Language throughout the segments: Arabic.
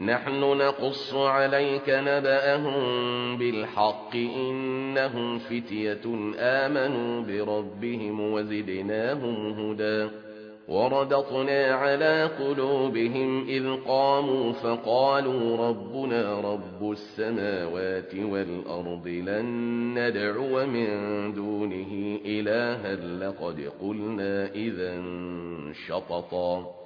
نحن نقص عليك نبأهم بالحق إنهم فتية آمنوا بربهم وزدناهم هدى وردطنا على قلوبهم إذ قاموا فقالوا ربنا رب السماوات والأرض لن ندعو من دونه إلها لقد قلنا إذا شططا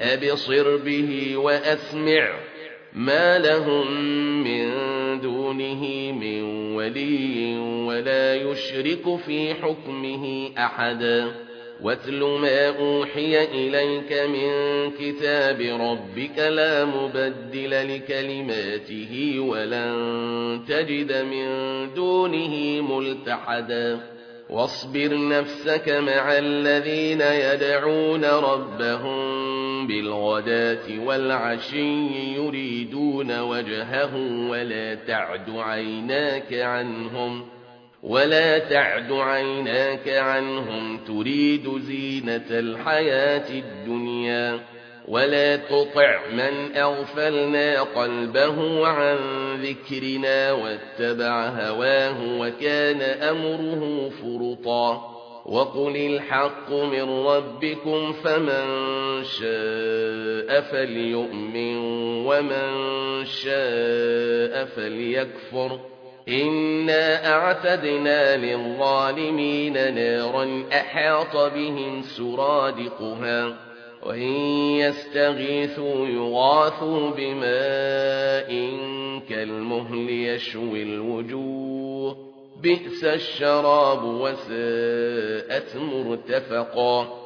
أبصر به وأسمع ما لهم من دونه من ولي ولا يشرك في حكمه أحدا واتل ما أوحي إليك من كتاب ربك لا مبدل لكلماته ولن تجد من دونه ملتحدا واصبر نفسك مع الذين يدعون ربهم بالغداة والعشي يريدون وجهه ولا تعد عيناك عنهم ولا تعد عيناك عنهم تريد زينة الحياة الدنيا ولا تطع من أغفلنا قلبه عن ذكرنا واتبع هواه وكان أمره فرطا وقل الحق من ربكم فمن شاء فليؤمن ومن شاء فليكفر إنا أعتدنا للظالمين نارا أحاط بهم سرادقها وإن يستغيثوا يغاثوا بماء كالمهل يشوي الوجوه بئس الشراب وساءت مرتفقا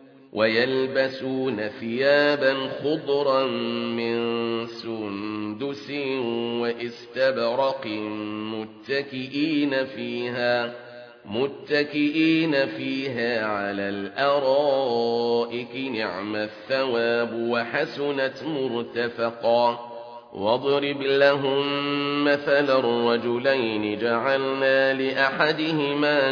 ويلبسون ثيابا خضرا من سندس واستبرق متكئين فيها متكئين فيها على الأرائك نعم الثواب وحسنت مرتفقا. واضرب لهم مثل الرجلين جعلنا لأحدهما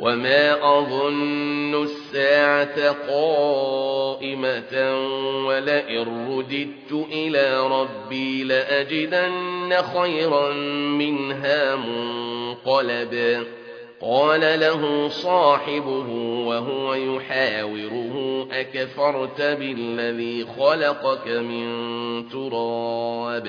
وما أظن الساعة قائمة ولئن رددت إلى ربي لأجدن خيرا منها منقلبا قال له صاحبه وهو يحاوره أكفرت بالذي خلقك من تراب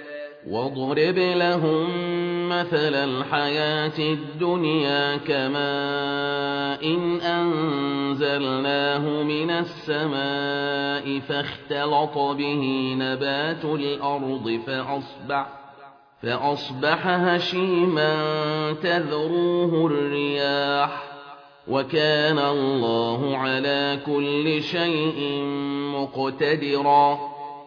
واضرب لهم مثل الحياة الدنيا كماء أنزلناه من السماء فاختلط به نبات الأرض فأصبح فأصبح هشيما تذروه الرياح وكان الله على كل شيء مقتدرا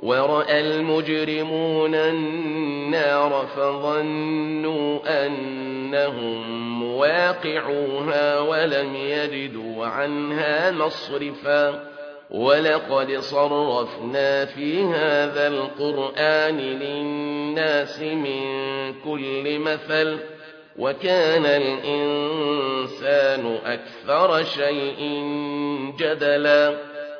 ورأى المجرمون النار فظنوا أنهم مواقعوها ولم يجدوا عنها مصرفا ولقد صرفنا في هذا القرآن للناس من كل مثل وكان الإنسان أكثر شيء جدلا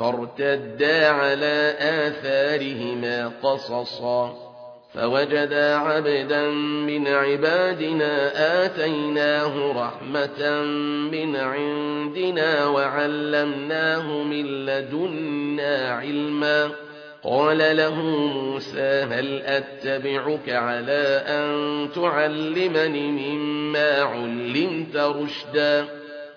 فارتدا على آثارهما قصصا فوجدا عبدا من عبادنا آتيناه رحمة من عندنا وعلمناه من لدنا علما. قال له موسى هل أتبعك على أن تعلمني مما علمت رشدا؟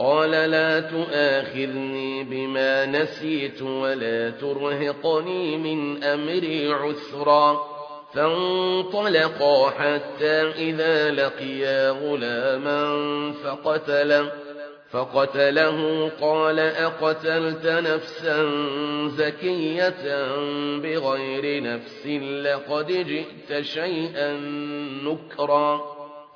قال لا تؤاخذني بما نسيت ولا ترهقني من أمري عسرا فانطلقا حتى إذا لقيا غلاما فقتله فقتله قال أقتلت نفسا زكية بغير نفس لقد جئت شيئا نكرا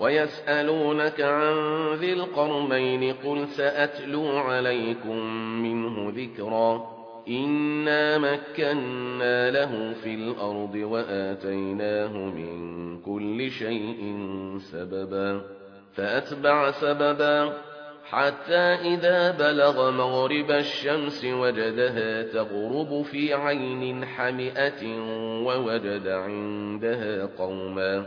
ويسألونك عن ذي القرنين قل سأتلو عليكم منه ذكرا إنا مكنا له في الأرض وآتيناه من كل شيء سببا فأتبع سببا حتى إذا بلغ مغرب الشمس وجدها تغرب في عين حمئة ووجد عندها قوما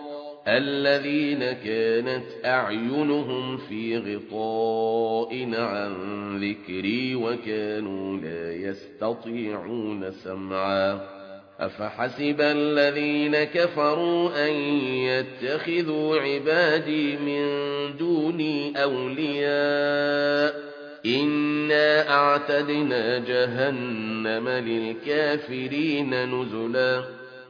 الذين كانت أعينهم في غطاء عن ذكري وكانوا لا يستطيعون سمعا. أفحسب الذين كفروا أن يتخذوا عبادي من دوني أولياء؟ إنا أعتدنا جهنم للكافرين نزلا.